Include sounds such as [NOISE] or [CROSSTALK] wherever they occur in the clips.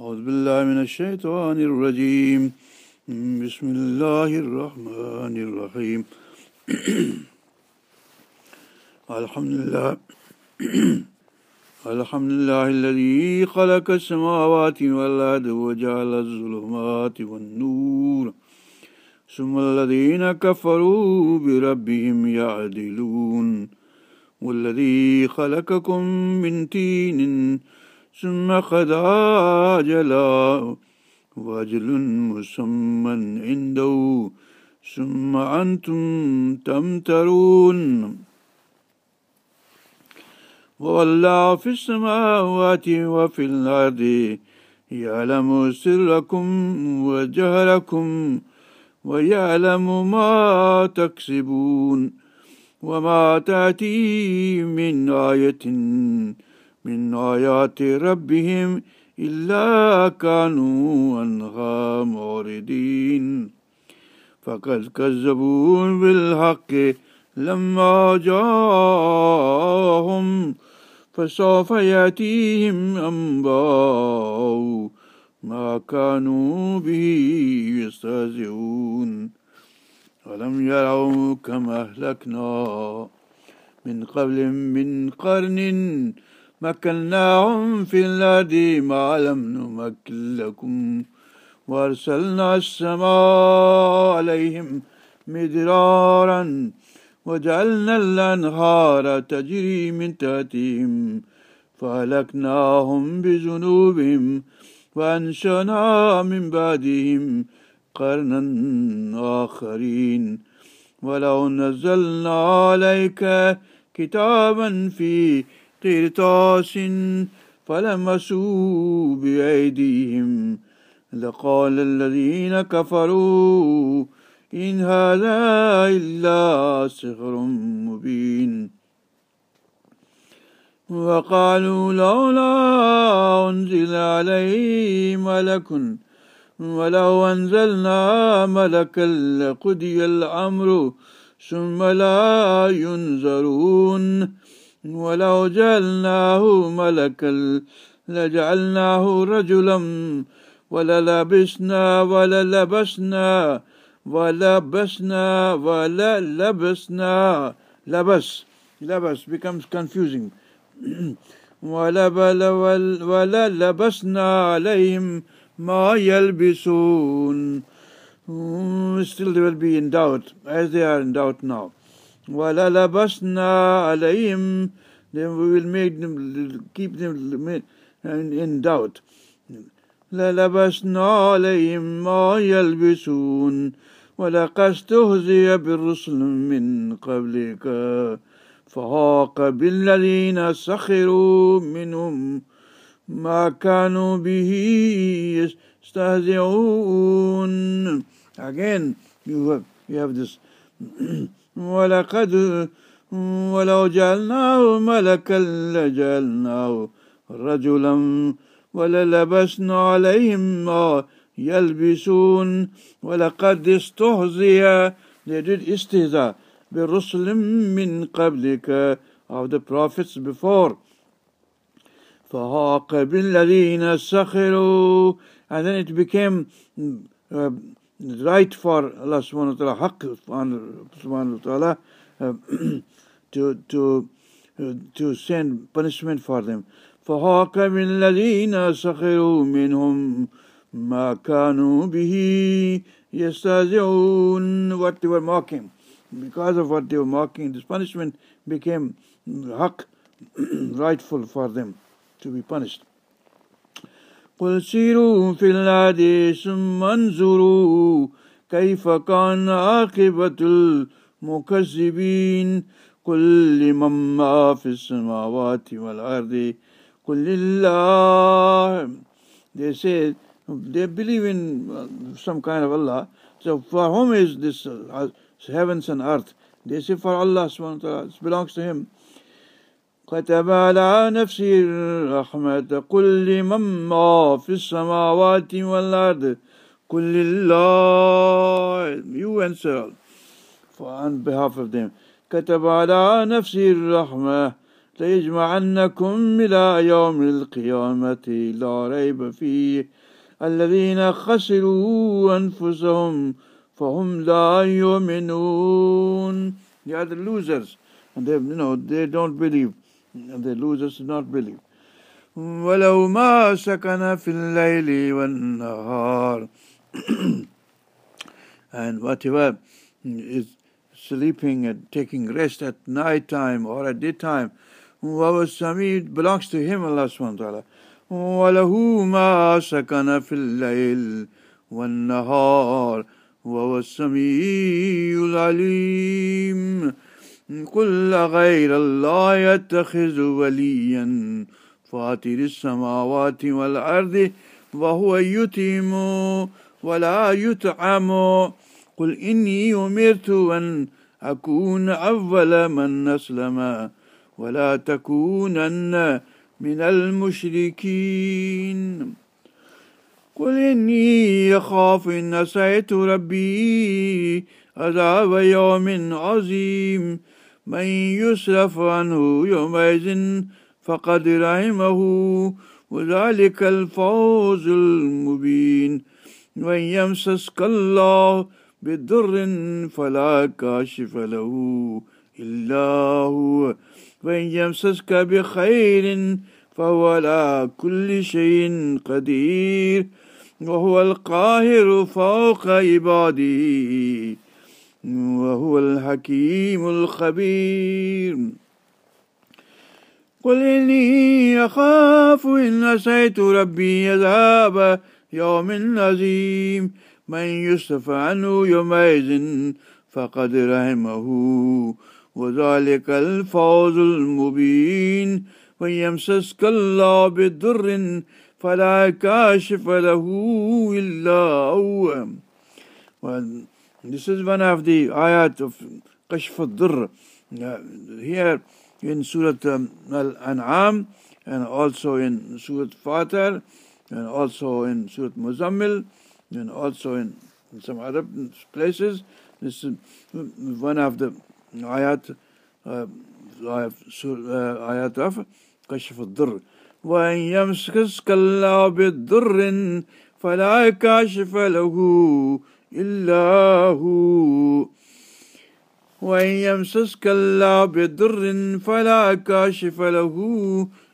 أعوذ بالله من الشيطان الرجيم. بسم الله الرحمن الرحيم. الحمد لله الحمد لله الذي خلق السماوات والأرض وجعل الظلمات والنور. ثم الذين كفروا بربهم يعدلون. والذي خلقكم من تين ثم قضى أجلا وأجل مسمى عنده ثم أنتم تمترون. والله في السماوات وفي الأرض يعلم سركم وجهركم ويعلم ما تكسبون. وما تأتي من آية من آيات ربهم إلا كانوا عنها معرضين فقد كذبوا بالحق لما جاءهم فسوف يأتيهم أنباء ما كانوا به يستهزئون. ولم يروا كما أهلكنا من قبل من قرن مكناهم في الأرض ما لم نمكن لكم وأرسلنا السماء عليهم مدرارا وجعلنا الأنهار تجري من تحتهم فأهلكناهم بذنوبهم وأنشأنا من بعدهم قرنا آخرين ولو نزلنا عليك كتابا قرطاس فلمسوا بأيديهم. لقال الذين كفروا إن هذا إلا سحر مبين. وقالوا لولا أنزل عليه ملك ولو أنزلنا ملكا لقضي الأمر ثم لا ينظرون ولو جعلناه ملكا لجعلناه رجلا وللبسنا وللبسنا ولبسنا وللبسنا. لبس. لبس becomes confusing. [CLEARS THROAT] وللبسنا عليهم ما يلبسون. Still they will be in doubt. As they are in doubt now. وَلَلَبَسْنَا عَلَيْهِمْ. Then we will make them, keep them in, doubt. لَلَبَسْنَا عَلَيْهِمْ مَا يَلْبِسُونَ. وَلَقَدْ اسْتُهْزِئَ بِالرُّسُلٍ مِّن قَبْلِكَ. فَهَاقَ بِالَّذِينَ سَخِرُوا مِنْهُمْ ما كانوا به يستهزئون. Again you have, you have this ولقد ولو جعلناه ملكا لجعلناه رجلا وللبسنا عليهم ما يلبسون. ولقد استهزئ they did برسل من قبلك of the prophets before. فهاق بالذين سخروا. And then it became uh, right for Allah subhanahu wa ta'ala, haqq subhanahu wa ta'ala, uh, [CLEARS THROAT] to, to, uh, to send punishment for them. فَهَاكَ بِالَّذِينَ سَخِرُوا مِنْهُمْ مَا كَانُوا بِهِ يَسْتَهْزِئُونَ What they were mocking. Because of what they were mocking, this punishment became haqq, [CLEARS THROAT] rightful for them to be punished. قل سيروا في الأرض ثم انظروا كيف كان عاقبة المكذبين قل لمن ما في السماوات والأرض قل لله They say they believe in some kind of Allah. So for whom is this uh, heavens and earth? They say for Allah subhanahu wa ta'ala. It belongs to Him. كتب على نفسه الرحمة. قل لمن ما في السماوات والأرض؟ قل لله. You answer. For on behalf of them. كتب على نفسه الرحمة. ليجمعنكم إلى يوم القيامة. لا ريب فيه. الذين خسروا أنفسهم فهم لا يؤمنون. They are the losers. And they, you know, they don't believe. And the losers do not believe. ولو ما سكن في الليل والنهار [CLEARS THROAT] and whatever is sleeping and taking rest at night time or at daytime وَوَالسَّمِيع belongs to him Allah subhanahu wa ta'ala وله ما سكن في الليل والنهار وهو السميع العليم قل غير الله يتخذ وليا. فاطر السماوات والأرض وهو يتيم ولا يطعم. قل إني أمرت أن أكون أول من أسلم ولا تكونن من المشركين. قل إني أخاف إن عصيت ربي عذاب يوم عظيم. من يصرف عنه يومئذ فقد رحمه وذلك الفوز المبين. وإن يمسسك الله بضر فلا كاشف له إلا هو. وإن يمسسك بخير فهو على كل شيء قدير. وهو القاهر فوق عباده. وهو الحكيم الخبير. قل إني أخاف إن عصيت ربي عذاب يوم عظيم. من يصرف عنه يومئذ فقد رحمه وذلك الفوز المبين. ويمسسك الله بضر فلا كاشف له إلا هو. This is one of the ayat of Kashf al-Durr. Here in Surah um, Al-An'am and also in Surah Fatir and also in Surah Muzammil and also in some other places. This is one of the ayat, uh, ayat of كشف الضر وإن يمسكسك الله بالضر فلا كاشف له إلا هو. وإن يمسسك الله بضر فلا كاشف له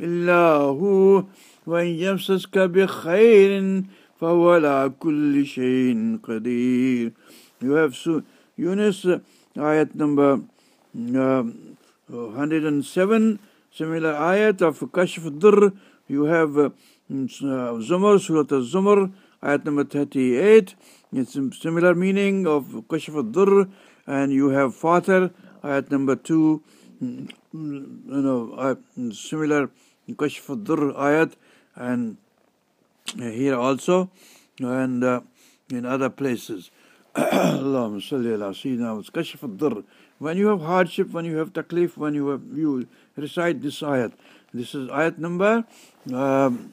إلا هو. وإن يمسسك بخير فهو على كل شيء قدير. يونس يونس آية نمبر آه، 107 similar ayat of كشف الضر. You have uh, Zumar, Surah Al-Zumar ayat number 38. It's a similar meaning of Kashf Dur, and you have Fatir, ayat number 2, you know, similar Kashf Dur ayat, and here also, and uh, in other places. [COUGHS] Allahumma salli ala Sayyidina Kashf Dur. When you have hardship, when you have taklif, when you have you recite this ayat. This is ayat number um,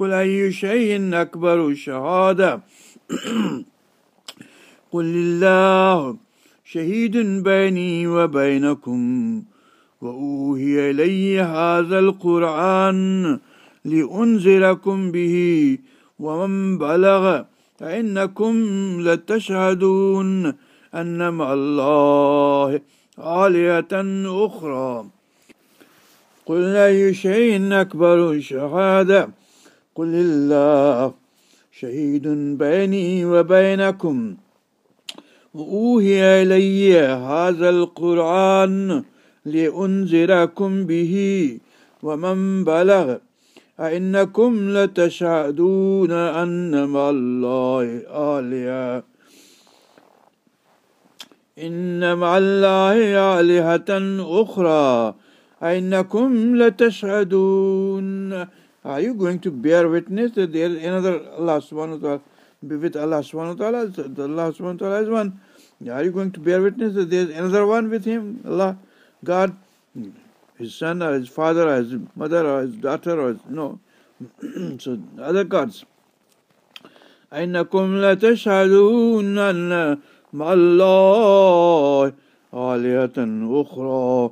قل أي شيء أكبر شهادة قل الله شهيد بيني وبينكم وأوهي إلي هذا القرآن لأنزلكم به ومن بلغ فإنكم لتشهدون أن مع الله آلهة أخرى. قل أي شيء أكبر شهادة قل الله. شهيد بيني وبينكم. وأوهي إلي هذا القرآن لأنذركم به. ومن بلغ أئنكم لتشهدون أن مع الله آلهة. إن مع الله آلهة أخرى أَإِنَّكُمْ لَتَشْهَدُونَ Are you going to bear witness that there is another Allah subhanahu wa ta'ala? With Allah subhanahu wa ta'ala, Allah subhanahu wa ta'ala is one. Are you going to bear witness that there is another one with him? Allah, God, his son or his father or his mother or his daughter or his, no. [CLEARS THROAT] so other gods. أَإِنَّكُمْ لَتَشْهَدُونَ أَنَّ مَعَ اللَّهِ آلِهَةً أُخْرَى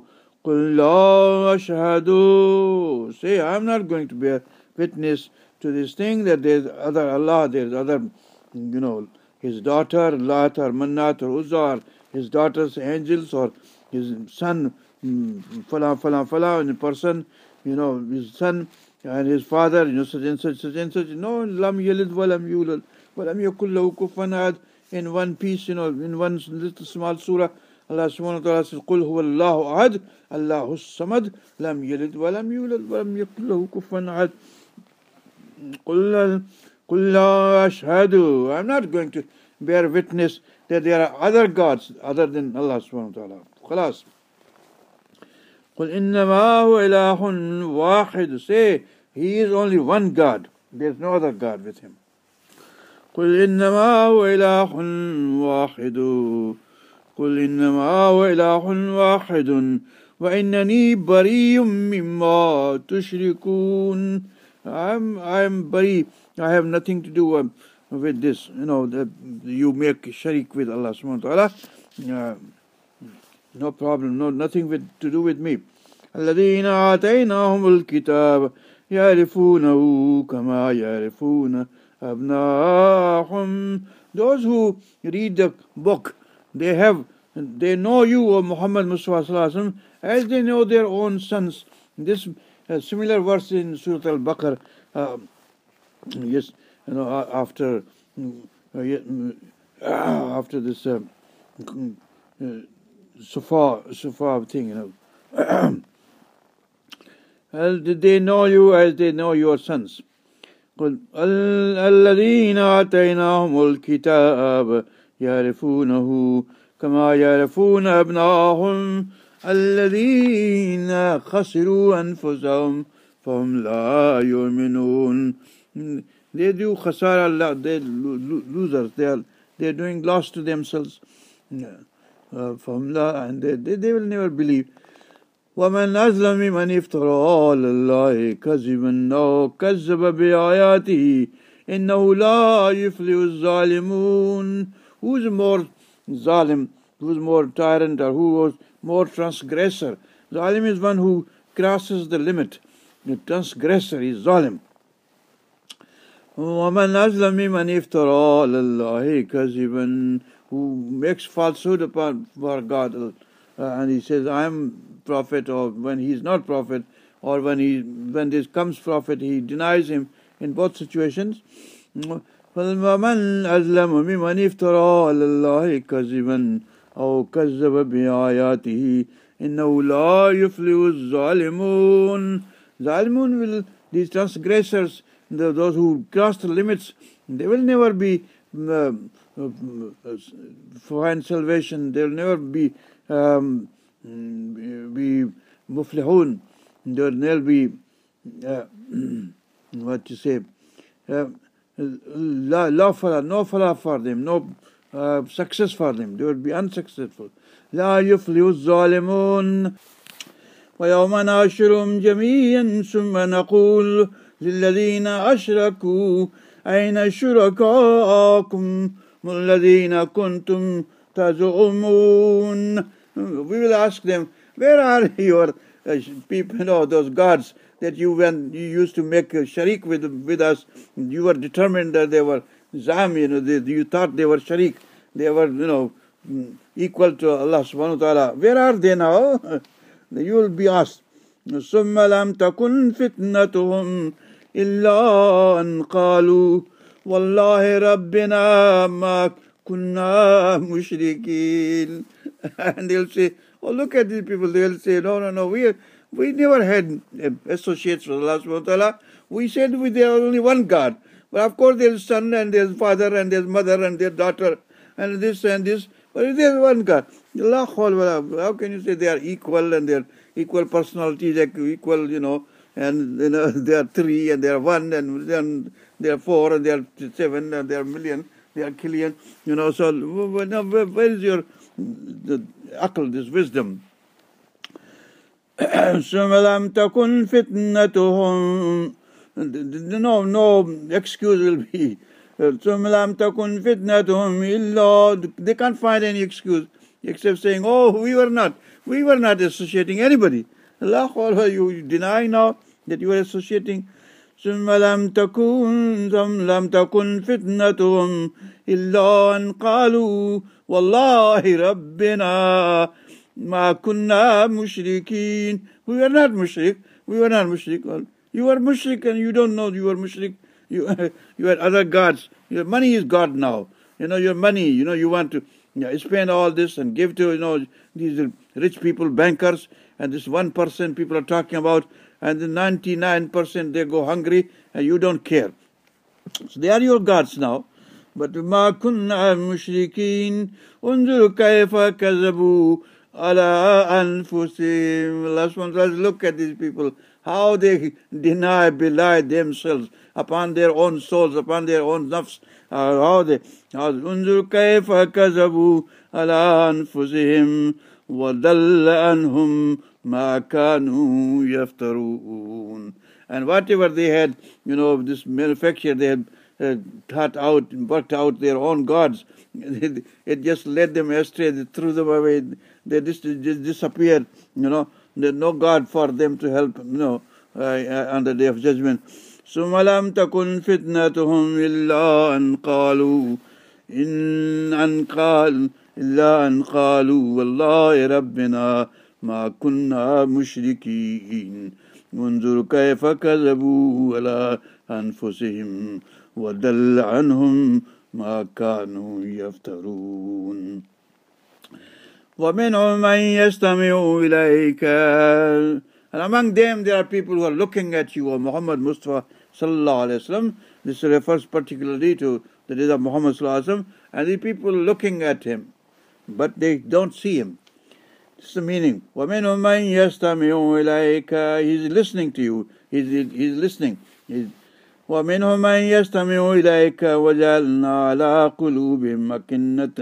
Ashhadu. Say, I'm not going to bear witness to this thing that there's other Allah, there's other, you know, his daughter, Lat or Mannat or Uzza, his daughter's angels, or his son, mm, Fala, Fala, Fala, and person, you know, his son and his father, you know, such and such, such and such. No, Lam Yalid Walam Yulal, Walam Yakullahu Kufanad, in one piece, you know, in one little small surah. Wa ta'ala says, قُلْ هُوَ اللَّهُ أَحَدٌ اللَّهُ الصَّمَدُ لَمْ يَلِدْ وَلَمْ يُولَدْ وَلَمْ يَكُنْ لَهُ كُفُوًا أَحَدٌ قُلْ قُلْ لَا أَشْهَدُ I'm not going to bear witness that there are other gods other than Allah wa ta'ala. خلاص. قُلْ إِنَّمَا هُوَ إِلَهٌ وَاحِدٌ Say, He is only one God. There is no other God with Him. قُلْ إِنَّمَا هُوَ إِلَهٌ وَاحِدٌ قل إنما هو إله واحد وإنني بريء مما تشركون I'm, I'm bari. I have nothing to do um, with this. You know, that you make sharik with Allah subhanahu wa ta'ala. Uh, no problem, no, nothing with, to do with me. الذين آتيناهم الكتاب يعرفونه كما يعرفون أبناءهم Those who read the book they have, they know you, O Muhammad Mustafa as they know their own sons. This uh, similar verse in Surah Al-Baqarah, uh, yes, you know, after [COUGHS] uh, after this uh, uh, Safa, Safa thing, you know. [COUGHS] Did they know you as they know your sons? قل الذين آتيناهم الكتاب يعرفونه كما يعرفون أبناءهم الذين خسروا أنفسهم فهم لا يؤمنون They do khasara, they losers, they are, they are doing loss to themselves. Uh, from la, and they, they, they will never believe. ومن أظلم من افترى على الله كذبا أو كذب بآياته إنه لا يفلح الظالمون Who's more zalim? Who's more tyrant or who was more transgressor? Zalim is one who crosses the limit. The transgressor is zalim. ومن أظلم من افترى على الله كذبا who makes falsehood upon for God uh, and he says I am prophet or when he is not prophet or when he when this comes prophet he denies him in both situations فمن أظلم ممن افترى على الله كذبا أو كذب بآياته إنه لا يفلح الظالمون ظالمون will these transgressors the, those who cross the limits they will never be uh, uh, find salvation they will never be um, be muflihun they will never be uh, what to say uh, la, la falah, no falah for them, no uh, success for them. They would be unsuccessful. لا يفلح الظالمون ويوم ناشرهم جميعا ثم نقول للذين أشركوا أين شركاءكم الذين كنتم تزعمون We will ask them, where are your uh, people, you know, those gods that you when you used to make a sharik with with us, you were determined that they were zam, you know, they, you thought they were sharik, they were, you know, equal to Allah subhanahu wa ta'ala. Where are they now? [LAUGHS] you will be asked. ثم لم تكن فتنتهم إلا أن قالوا والله ربنا ما كنا مشركين and they'll say oh look at these people they'll say no no no we We never had uh, associates with Allah subhanahu wa ta'ala. We said we, there there is only one God. But of course there's son and there's father and there's mother and there's daughter and this and this. But there's one God. How can you say they are equal and they're equal personalities, equal, you know, and you know, [LAUGHS] they are three and they are one and then they are four and they are seven and they are million, they are killion, you know, so where is your the akal, this wisdom? ثم لم تكن فتنتهم no no excuse will be ثم لم تكن فتنتهم إلا they can't find any excuse except saying oh we were not we were not associating anybody Allah you deny now that you are associating ثم لم تكن ثم لم تكن فتنتهم إلا أن قالوا والله ربنا Ma kunna mushrikeen. We were not mushrik. We were not mushrik. Well, you are mushrik and you don't know you are mushrik. You, [LAUGHS] you had other gods. Your money is God now. You know, your money, you know, you want to you know, spend all this and give to, you know, these rich people, bankers, and this 1% people are talking about, and the 99% they go hungry and you don't care. So they are your gods now. But ma kunna mushrikeen. Unzur kaifa kazabu على أنفسهم last one let's look at these people how they deny belie themselves upon their own souls upon their own nafs uh, how they انظر كيف كذبوا على أنفسهم وضل عنهم ما كانوا يفترون and whatever they had you know this manufacture they had uh, thought out worked out their own gods it [LAUGHS] just led them astray they threw them away they just, just disappeared you know. There's no god for them to help you know uh, on the day of judgment. ثم لم تكن فتنتهم إلا أن قالوا إن أن قال إلا أن قالوا والله ربنا ما كنا مشركين انظر كيف كذبوا على أنفسهم ودل عنهم ما كانوا يفترون ومنهم من يستمع إليك And among them there are people who are looking at you, or Muhammad Mustafa sallallahu alayhi wasallam. This refers particularly to the days of Muhammad sallallahu alayhi wasallam, and the people looking at him, but they don't see him. This is the meaning. وَمِنْهُمْ مَنْ يَسْتَمِعُ إِلَيْكَ He's listening to you. He's, he's listening. He's, ومنهم من يستمع إليك وجعلنا على قلوبهم أكنة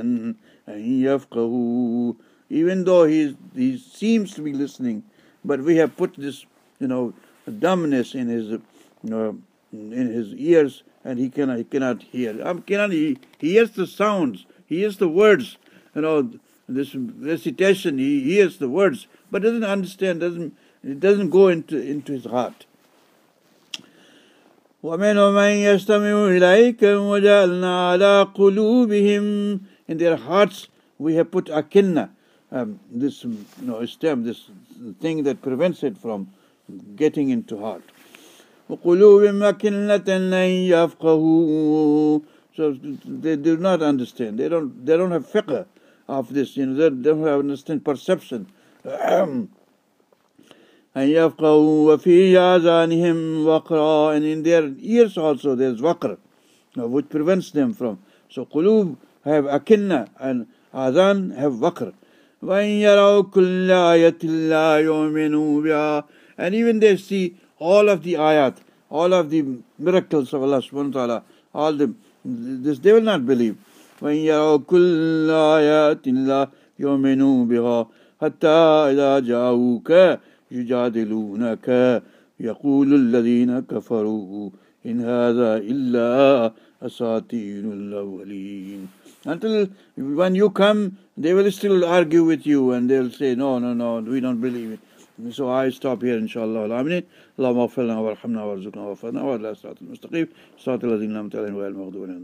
أن يفقهوا even though he, he seems to be listening but we have put this you know dumbness in his you know, in his ears and he cannot he cannot hear um, cannot he, he hears the sounds he hears the words you know this recitation he hears the words but doesn't understand doesn't it doesn't go into into his heart ومنهم من يستمع إليك وجعلنا على قلوبهم in their hearts we have put akinna um, this you know, stem, this thing that prevents it from getting into heart. So they do not understand. They don't. They don't have fiqh of this. You know, they don't have understand perception. [CLEARS THROAT] and in their ears also there's waqr, which prevents them from. So qulub have akinna and azan have waqr. وإن يروا كل آية لا يؤمنوا بها. And even they see all of the ayat all of the miracles of Allah subhanahu wa ta'ala all the this they will not believe. وإن يروا كل آيات لا يؤمنوا بها حتى إذا جاءوك يجادلونك. يقول الذين كفروا إن هذا إلا أساطير الأولين. Until when you come, they will still argue with you and they'll say, no, no, no, we don't believe it. So I stop here inshallah. العاملين اللهم اغفر لنا وارحمنا وارزقنا ووفقنا وعلى الصراط المستقيم صراط الذين لم تعلم غير المغضوب عليهم